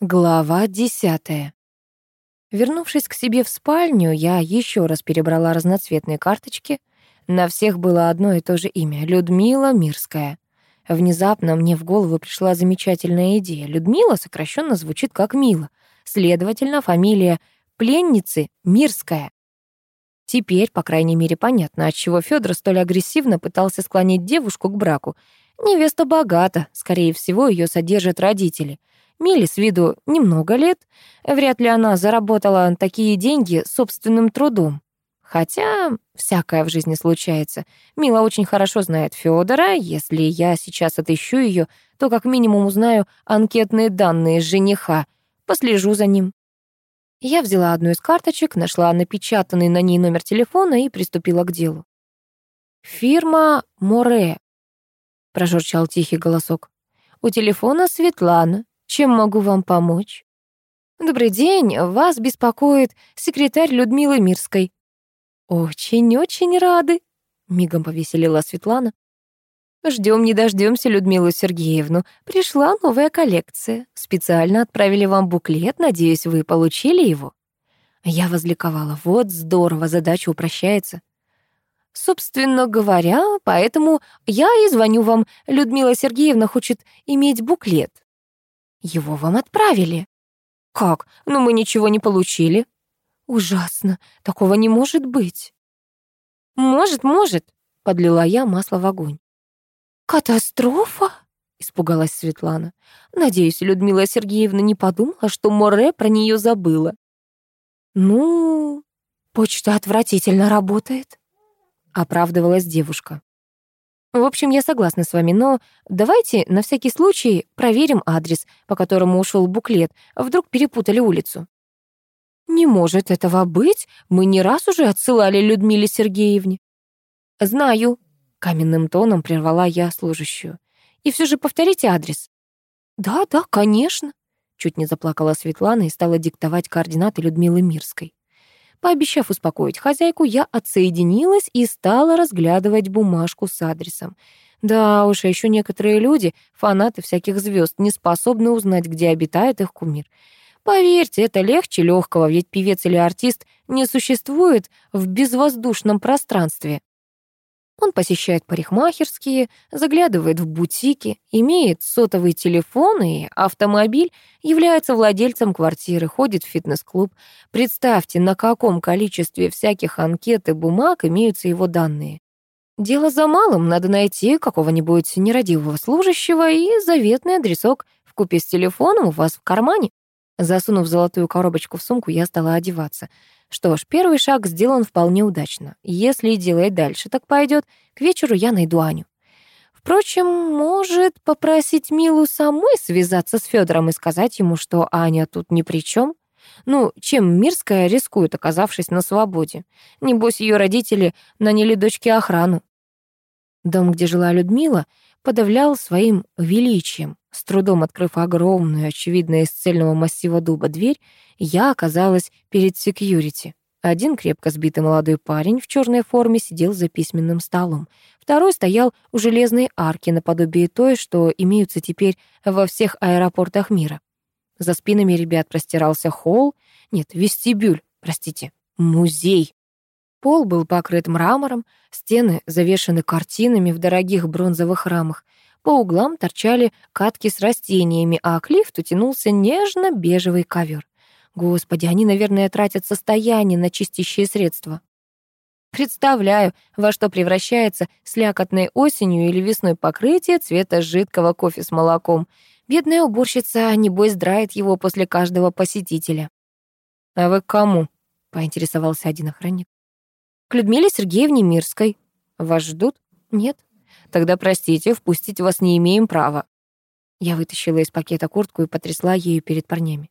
Глава десятая. Вернувшись к себе в спальню, я еще раз перебрала разноцветные карточки. На всех было одно и то же имя — Людмила Мирская. Внезапно мне в голову пришла замечательная идея. Людмила сокращенно звучит как Мила. Следовательно, фамилия пленницы Мирская. Теперь, по крайней мере, понятно, отчего Федор столь агрессивно пытался склонить девушку к браку. Невеста богата, скорее всего, ее содержат родители — Миле с виду немного лет. Вряд ли она заработала такие деньги собственным трудом. Хотя всякое в жизни случается. Мила очень хорошо знает Федора. Если я сейчас отыщу ее, то как минимум узнаю анкетные данные жениха. Послежу за ним. Я взяла одну из карточек, нашла напечатанный на ней номер телефона и приступила к делу. «Фирма Море», — прожурчал тихий голосок. «У телефона Светлана. Чем могу вам помочь? Добрый день, вас беспокоит секретарь Людмилы Мирской. Очень-очень рады, мигом повеселила Светлана. Ждем не дождемся Людмилу Сергеевну. Пришла новая коллекция. Специально отправили вам буклет, надеюсь, вы получили его. Я возликовала. Вот здорово, задача упрощается. Собственно говоря, поэтому я и звоню вам. Людмила Сергеевна хочет иметь буклет. Его вам отправили. Как? Но мы ничего не получили. Ужасно. Такого не может быть. Может, может, подлила я масло в огонь. Катастрофа? Испугалась Светлана. Надеюсь, Людмила Сергеевна не подумала, что Море про нее забыла. Ну, почта отвратительно работает, оправдывалась девушка. В общем, я согласна с вами, но давайте на всякий случай проверим адрес, по которому ушел буклет. Вдруг перепутали улицу. Не может этого быть. Мы не раз уже отсылали Людмиле Сергеевне. Знаю, каменным тоном прервала я служащую. И все же повторите адрес. Да, да, конечно. Чуть не заплакала Светлана и стала диктовать координаты Людмилы Мирской. Пообещав успокоить хозяйку, я отсоединилась и стала разглядывать бумажку с адресом. Да уж, а еще некоторые люди, фанаты всяких звезд, не способны узнать, где обитает их кумир. Поверьте, это легче легкого, ведь певец или артист не существует в безвоздушном пространстве. Он посещает парикмахерские, заглядывает в бутики, имеет сотовый телефон и автомобиль, является владельцем квартиры, ходит в фитнес-клуб. Представьте, на каком количестве всяких анкет и бумаг имеются его данные. Дело за малым, надо найти какого-нибудь нерадивого служащего и заветный адресок в купе с телефоном у вас в кармане. Засунув золотую коробочку в сумку, я стала одеваться — что ж, первый шаг сделан вполне удачно. Если делать дальше так пойдет, к вечеру я найду Аню. Впрочем, может попросить Милу самой связаться с Федором и сказать ему, что Аня тут ни при чем. Ну, чем Мирская рискует, оказавшись на свободе? Небось, ее родители наняли дочке охрану. Дом, где жила Людмила, подавлял своим величием. С трудом открыв огромную, очевидно, из цельного массива дуба дверь, я оказалась перед секьюрити. Один крепко сбитый молодой парень в черной форме сидел за письменным столом. Второй стоял у железной арки наподобие той, что имеются теперь во всех аэропортах мира. За спинами ребят простирался холл, нет, вестибюль, простите, музей. Пол был покрыт мрамором, стены завешаны картинами в дорогих бронзовых рамах. По углам торчали катки с растениями, а к лифту тянулся нежно-бежевый ковер. Господи, они, наверное, тратят состояние на чистящие средства. Представляю, во что превращается слякотной осенью или весной покрытие цвета жидкого кофе с молоком. Бедная уборщица, небось, драет его после каждого посетителя. «А вы к кому?» — поинтересовался один охранник. «К Людмиле Сергеевне Мирской. Вас ждут? Нет? Тогда, простите, впустить вас не имеем права». Я вытащила из пакета куртку и потрясла ею перед парнями.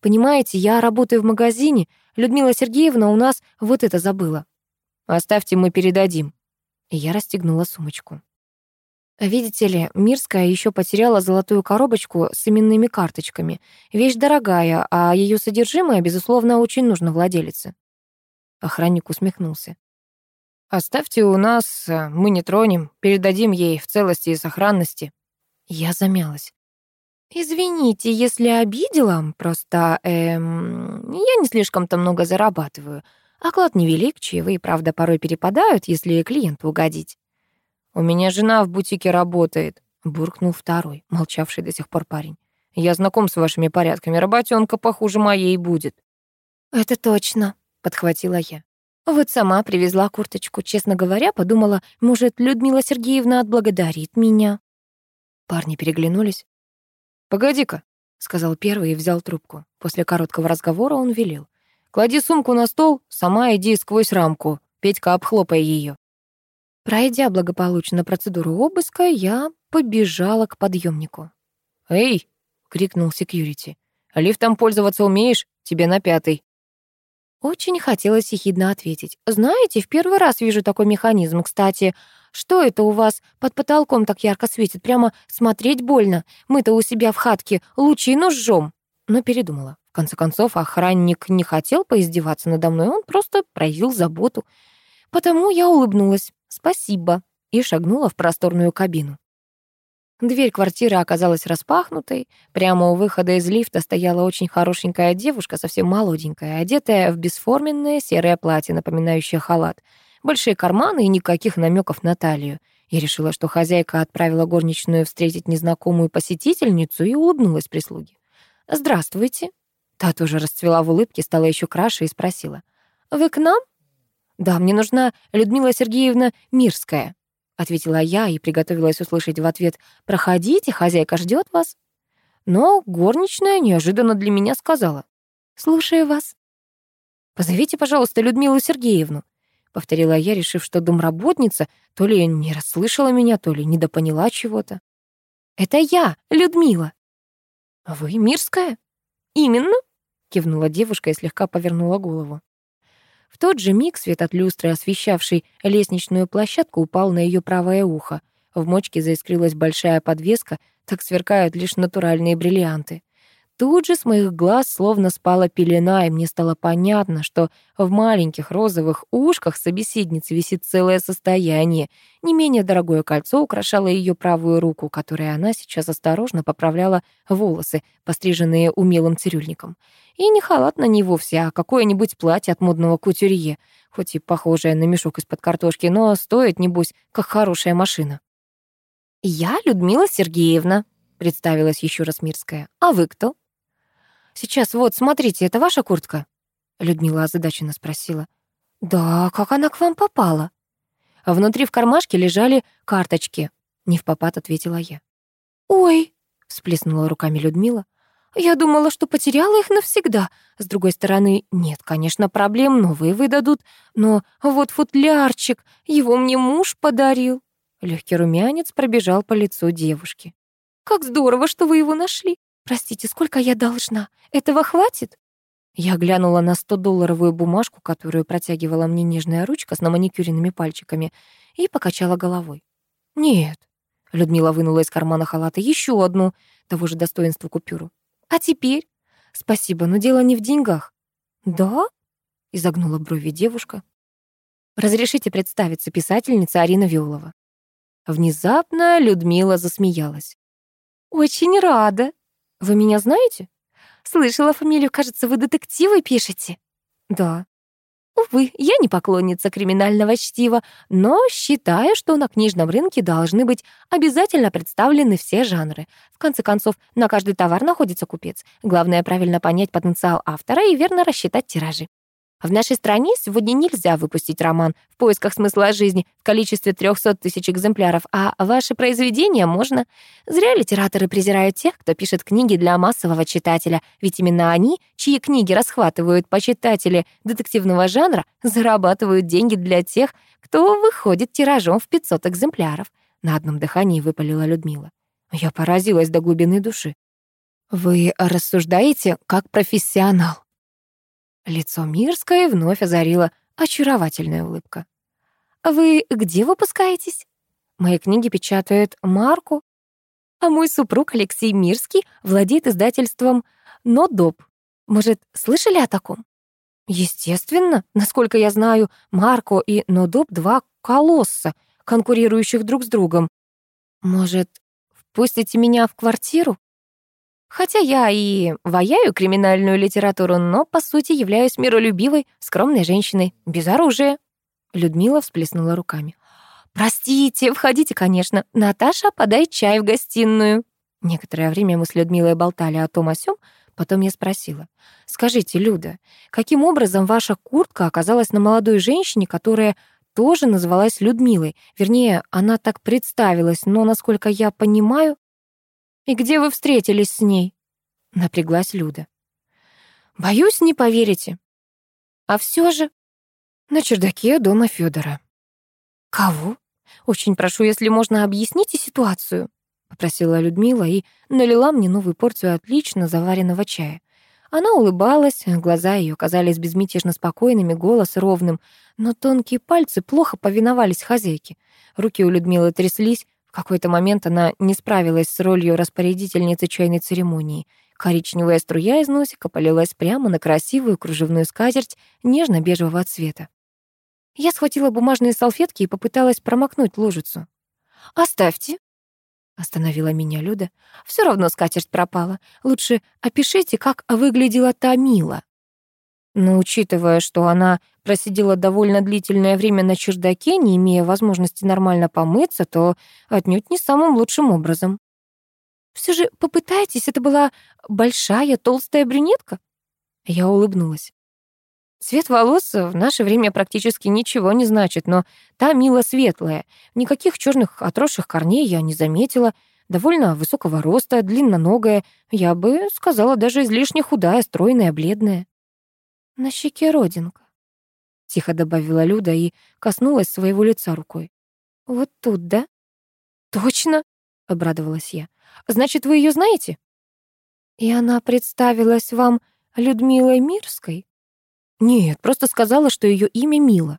Понимаете, я работаю в магазине. Людмила Сергеевна у нас вот это забыла. Оставьте, мы передадим. И я расстегнула сумочку. Видите ли, Мирская еще потеряла золотую коробочку с именными карточками. Вещь дорогая, а ее содержимое, безусловно, очень нужно владелице. Охранник усмехнулся. «Оставьте у нас, мы не тронем, передадим ей в целости и сохранности». Я замялась. «Извините, если обидела, просто, эм, я не слишком-то много зарабатываю. Оклад невелик, чаевые, правда, порой перепадают, если клиенту угодить». «У меня жена в бутике работает», — буркнул второй, молчавший до сих пор парень. «Я знаком с вашими порядками, работенка похуже моей будет». «Это точно», — подхватила я. Вот сама привезла курточку. Честно говоря, подумала, может, Людмила Сергеевна отблагодарит меня. Парни переглянулись. «Погоди-ка», — сказал первый и взял трубку. После короткого разговора он велел. «Клади сумку на стол, сама иди сквозь рамку. Петька, обхлопай ее. Пройдя благополучно процедуру обыска, я побежала к подъемнику. «Эй!» — крикнул секьюрити. «Лифтом пользоваться умеешь? Тебе на пятый». Очень хотелось ехидно ответить. «Знаете, в первый раз вижу такой механизм. Кстати, что это у вас под потолком так ярко светит? Прямо смотреть больно. Мы-то у себя в хатке лучину жжем». Но передумала. В конце концов, охранник не хотел поиздеваться надо мной, он просто проявил заботу. Потому я улыбнулась. «Спасибо», и шагнула в просторную кабину. Дверь квартиры оказалась распахнутой. Прямо у выхода из лифта стояла очень хорошенькая девушка, совсем молоденькая, одетая в бесформенное серое платье, напоминающее халат. Большие карманы и никаких намеков на талию. Я решила, что хозяйка отправила горничную встретить незнакомую посетительницу и улыбнулась прислуге. «Здравствуйте». Та тоже расцвела в улыбке, стала еще краше и спросила. «Вы к нам?» «Да, мне нужна Людмила Сергеевна Мирская», — ответила я и приготовилась услышать в ответ «Проходите, хозяйка ждет вас». Но горничная неожиданно для меня сказала «Слушаю вас». «Позовите, пожалуйста, Людмилу Сергеевну», — повторила я, решив, что домработница то ли не расслышала меня, то ли недопоняла чего-то. «Это я, Людмила». «Вы Мирская?» «Именно», — кивнула девушка и слегка повернула голову. В тот же миг свет от люстры, освещавший лестничную площадку, упал на ее правое ухо. В мочке заискрилась большая подвеска, так сверкают лишь натуральные бриллианты. Тут же с моих глаз словно спала пелена, и мне стало понятно, что в маленьких розовых ушках собеседницы висит целое состояние. Не менее дорогое кольцо украшало ее правую руку, которой она сейчас осторожно поправляла волосы, постриженные умелым цирюльником. И не халат на ней вовсе, а какое-нибудь платье от модного кутюрье, хоть и похожее на мешок из-под картошки, но стоит, небось, как хорошая машина. «Я Людмила Сергеевна», — представилась еще раз Мирская. «А вы кто?» Сейчас вот, смотрите, это ваша куртка?» Людмила озадаченно спросила. «Да, как она к вам попала?» А внутри в кармашке лежали карточки. Не в попад ответила я. «Ой!» — всплеснула руками Людмила. «Я думала, что потеряла их навсегда. С другой стороны, нет, конечно, проблем, новые выдадут. Но вот футлярчик, его мне муж подарил». Легкий румянец пробежал по лицу девушки. «Как здорово, что вы его нашли. «Простите, сколько я должна? Этого хватит?» Я глянула на 100-долларовую бумажку, которую протягивала мне нежная ручка с наманикюренными пальчиками, и покачала головой. «Нет». Людмила вынула из кармана халата еще одну, того же достоинства купюру. «А теперь?» «Спасибо, но дело не в деньгах». «Да?» — изогнула брови девушка. «Разрешите представиться, писательница Арина Виолова». Внезапно Людмила засмеялась. «Очень рада», вы меня знаете? Слышала фамилию, кажется, вы детективы пишете. Да. Увы, я не поклонница криминального чтива, но считаю, что на книжном рынке должны быть обязательно представлены все жанры. В конце концов, на каждый товар находится купец. Главное правильно понять потенциал автора и верно рассчитать тиражи. В нашей стране сегодня нельзя выпустить роман «В поисках смысла жизни» в количестве 300 тысяч экземпляров, а ваши произведения можно. Зря литераторы презирают тех, кто пишет книги для массового читателя, ведь именно они, чьи книги расхватывают почитатели детективного жанра, зарабатывают деньги для тех, кто выходит тиражом в 500 экземпляров. На одном дыхании выпалила Людмила. Я поразилась до глубины души. «Вы рассуждаете как профессионал», Лицо Мирское вновь озарила очаровательная улыбка. «Вы где выпускаетесь?» «Мои книги печатают Марку, а мой супруг Алексей Мирский владеет издательством «Нодоп». Может, слышали о таком?» «Естественно. Насколько я знаю, Марко и Нодоп — два колосса, конкурирующих друг с другом. Может, впустите меня в квартиру?» Хотя я и ваяю криминальную литературу, но, по сути, являюсь миролюбивой, скромной женщиной, без оружия». Людмила всплеснула руками. «Простите, входите, конечно. Наташа, подай чай в гостиную». Некоторое время мы с Людмилой болтали о том о сём, потом я спросила. «Скажите, Люда, каким образом ваша куртка оказалась на молодой женщине, которая тоже называлась Людмилой? Вернее, она так представилась, но, насколько я понимаю, «И где вы встретились с ней?» — напряглась Люда. «Боюсь, не поверите. А все же на чердаке дома Федора. «Кого? Очень прошу, если можно, объясните ситуацию», — попросила Людмила и налила мне новую порцию отлично заваренного чая. Она улыбалась, глаза ее казались безмятежно спокойными, голос ровным, но тонкие пальцы плохо повиновались хозяйке. Руки у Людмилы тряслись, какой-то момент она не справилась с ролью распорядительницы чайной церемонии. Коричневая струя из носика полилась прямо на красивую кружевную скатерть нежно-бежевого цвета. Я схватила бумажные салфетки и попыталась промокнуть лужицу. «Оставьте», — остановила меня Люда. «Все равно скатерть пропала. Лучше опишите, как выглядела та Мила». Но учитывая, что она просидела довольно длительное время на чердаке, не имея возможности нормально помыться, то отнюдь не самым лучшим образом. Все же попытайтесь, это была большая толстая брюнетка?» Я улыбнулась. Цвет волос в наше время практически ничего не значит, но та мило светлая. Никаких черных отросших корней я не заметила. Довольно высокого роста, длинноногая. Я бы сказала, даже излишне худая, стройная, бледная. На щеке родинка. Тихо добавила Люда и коснулась своего лица рукой. Вот тут, да? Точно, обрадовалась я. Значит, вы ее знаете? И она представилась вам Людмилой Мирской? Нет, просто сказала, что ее имя Мила.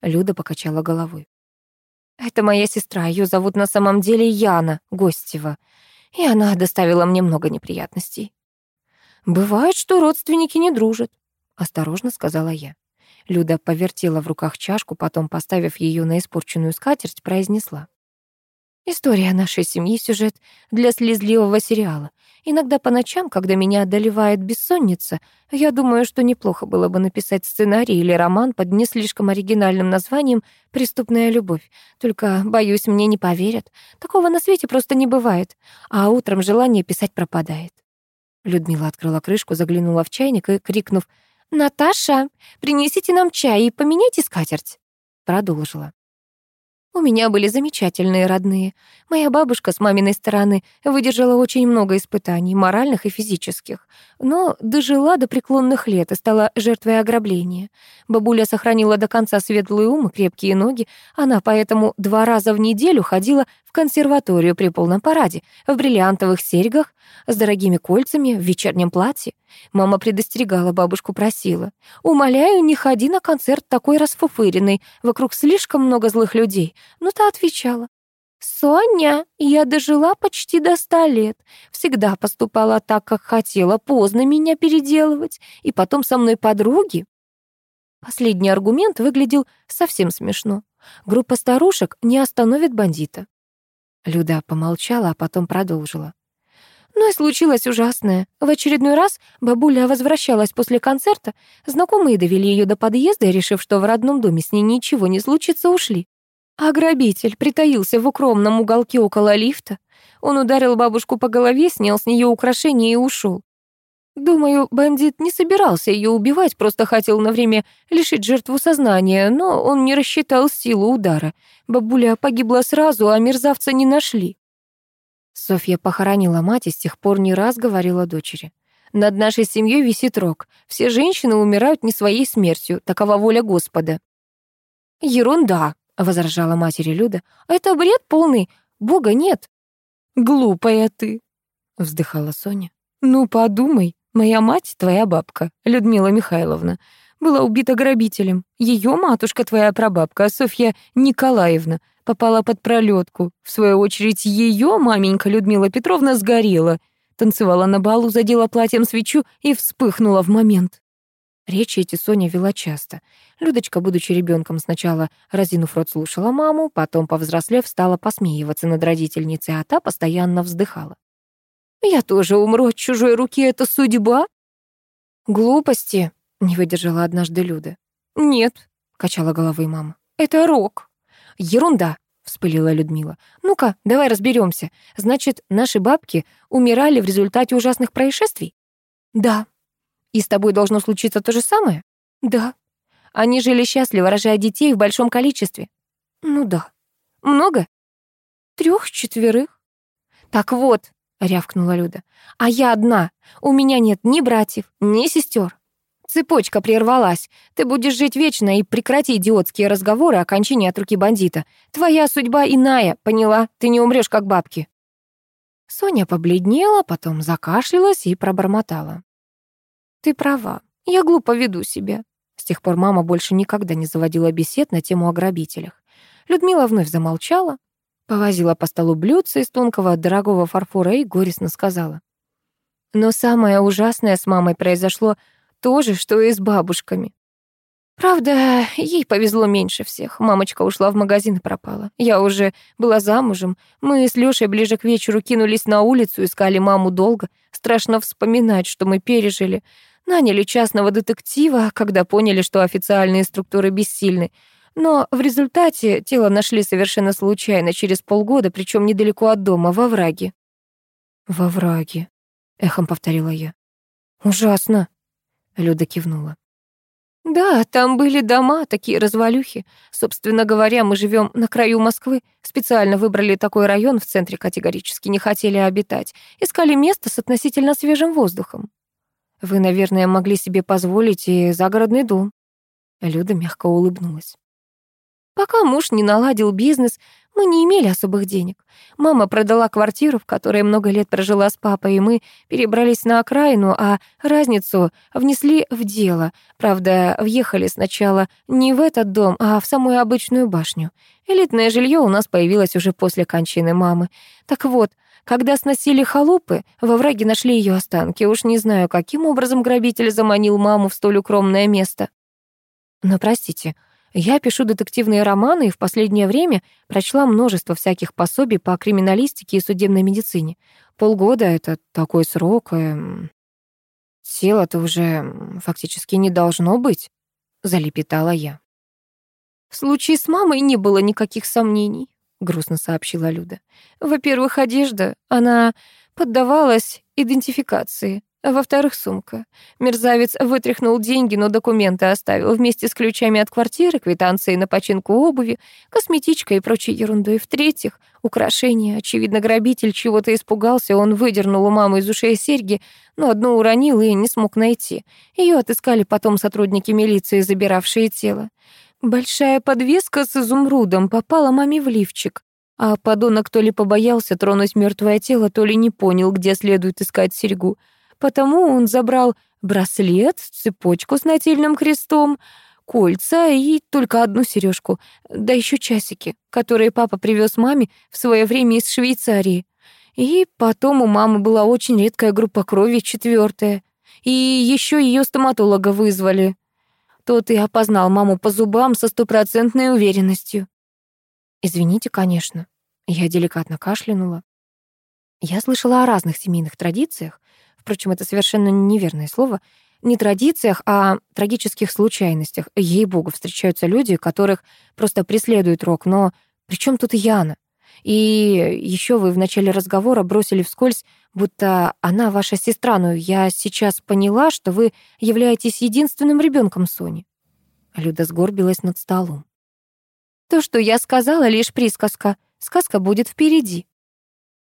Люда покачала головой. Это моя сестра, ее зовут на самом деле Яна Гостева, и она доставила мне много неприятностей. Бывает, что родственники не дружат осторожно сказала я. Люда повертела в руках чашку, потом, поставив ее на испорченную скатерть, произнесла. История нашей семьи — сюжет для слезливого сериала. Иногда по ночам, когда меня одолевает бессонница, я думаю, что неплохо было бы написать сценарий или роман под не слишком оригинальным названием «Преступная любовь». Только, боюсь, мне не поверят. Такого на свете просто не бывает. А утром желание писать пропадает. Людмила открыла крышку, заглянула в чайник и, крикнув «Наташа, принесите нам чай и поменяйте скатерть», — продолжила. У меня были замечательные родные. Моя бабушка с маминой стороны выдержала очень много испытаний, моральных и физических, но дожила до преклонных лет и стала жертвой ограбления. Бабуля сохранила до конца светлый ум и крепкие ноги, она поэтому два раза в неделю ходила в консерваторию при полном параде, в бриллиантовых серьгах, с дорогими кольцами, в вечернем платье. Мама предостерегала, бабушку просила. «Умоляю, не ходи на концерт такой расфуфыренный, вокруг слишком много злых людей». Но та отвечала. «Соня, я дожила почти до ста лет. Всегда поступала так, как хотела, поздно меня переделывать. И потом со мной подруги». Последний аргумент выглядел совсем смешно. Группа старушек не остановит бандита. Люда помолчала, а потом продолжила. Ну и случилось ужасное. В очередной раз бабуля возвращалась после концерта. Знакомые довели ее до подъезда решив, что в родном доме с ней ничего не случится, ушли. А грабитель притаился в укромном уголке около лифта. Он ударил бабушку по голове, снял с нее украшения и ушел. Думаю, бандит не собирался ее убивать, просто хотел на время лишить жертву сознания, но он не рассчитал силу удара. Бабуля погибла сразу, а мерзавца не нашли. Софья похоронила мать и с тех пор не раз говорила дочери. «Над нашей семьей висит рок. Все женщины умирают не своей смертью. Такова воля Господа». «Ерунда», — возражала матери Люда. «Это бред полный. Бога нет». «Глупая ты», — вздыхала Соня. «Ну, подумай. Моя мать, твоя бабка, Людмила Михайловна, была убита грабителем. Ее матушка, твоя прабабка, Софья Николаевна, попала под пролетку. В свою очередь, ее маменька Людмила Петровна сгорела. Танцевала на балу, задела платьем свечу и вспыхнула в момент. Речи эти Соня вела часто. Людочка, будучи ребенком, сначала, разинув рот, слушала маму, потом, повзрослев, стала посмеиваться над родительницей, а та постоянно вздыхала. Я тоже умру от чужой руки, это судьба? Глупости, не выдержала однажды Люда. Нет, качала головой мама. Это рок. Ерунда, вспылила Людмила. Ну-ка, давай разберемся. Значит, наши бабки умирали в результате ужасных происшествий? Да. И с тобой должно случиться то же самое? Да. Они жили счастливо, рожая детей в большом количестве. Ну да. Много? Трех-четверых. Так вот, рявкнула Люда. А я одна. У меня нет ни братьев, ни сестер. Цепочка прервалась. Ты будешь жить вечно и прекрати идиотские разговоры о кончине от руки бандита. Твоя судьба иная, поняла? Ты не умрешь как бабки. Соня побледнела, потом закашлялась и пробормотала. Ты права. Я глупо веду себя. С тех пор мама больше никогда не заводила бесед на тему о грабителях. Людмила вновь замолчала, повозила по столу блюдце из тонкого дорогого фарфора и горестно сказала. Но самое ужасное с мамой произошло то же, что и с бабушками. Правда, ей повезло меньше всех. Мамочка ушла в магазин и пропала. Я уже была замужем. Мы с Лёшей ближе к вечеру кинулись на улицу, искали маму долго. Страшно вспоминать, что мы пережили. Наняли частного детектива, когда поняли, что официальные структуры бессильны. Но в результате тело нашли совершенно случайно, через полгода, причем недалеко от дома, во враге. «Во враге», — эхом повторила я. «Ужасно», Люда кивнула. Да, там были дома, такие развалюхи. Собственно говоря, мы живем на краю Москвы. Специально выбрали такой район, в центре категорически не хотели обитать. Искали место с относительно свежим воздухом. Вы, наверное, могли себе позволить и загородный дом. Люда мягко улыбнулась. Пока муж не наладил бизнес, мы не имели особых денег. Мама продала квартиру, в которой много лет прожила с папой, и мы перебрались на окраину, а разницу внесли в дело. Правда, въехали сначала не в этот дом, а в самую обычную башню. Элитное жилье у нас появилось уже после кончины мамы. Так вот, когда сносили халупы, во враге нашли ее останки. Уж не знаю, каким образом грабитель заманил маму в столь укромное место. Но простите, — я пишу детективные романы и в последнее время прочла множество всяких пособий по криминалистике и судебной медицине. Полгода — это такой срок, и... Сила-то уже фактически не должно быть, — залепетала я. В случае с мамой не было никаких сомнений, — грустно сообщила Люда. Во-первых, одежда, она поддавалась идентификации. А во-вторых, сумка. Мерзавец вытряхнул деньги, но документы оставил вместе с ключами от квартиры, квитанцией на починку обуви, косметичкой и прочей ерундой. В-третьих, украшения. Очевидно, грабитель чего-то испугался, он выдернул у мамы из ушей серьги, но одну уронил и не смог найти. Ее отыскали потом сотрудники милиции, забиравшие тело. Большая подвеска с изумрудом попала маме в лифчик. А подонок то ли побоялся тронуть мертвое тело, то ли не понял, где следует искать серьгу. Потому он забрал браслет, цепочку с нательным крестом, кольца и только одну сережку, да еще часики, которые папа привез маме в свое время из Швейцарии. И потом у мамы была очень редкая группа крови, четвертая. И еще ее стоматолога вызвали. Тот и опознал маму по зубам со стопроцентной уверенностью. «Извините, конечно». Я деликатно кашлянула. Я слышала о разных семейных традициях, Впрочем, это совершенно неверное слово. Не традициях, а трагических случайностях. Ей-богу, встречаются люди, которых просто преследует рок, но при чем тут Яна? И еще вы в начале разговора бросили вскользь, будто она ваша сестра, но я сейчас поняла, что вы являетесь единственным ребенком Сони. Люда сгорбилась над столом. То, что я сказала, лишь присказка. Сказка будет впереди.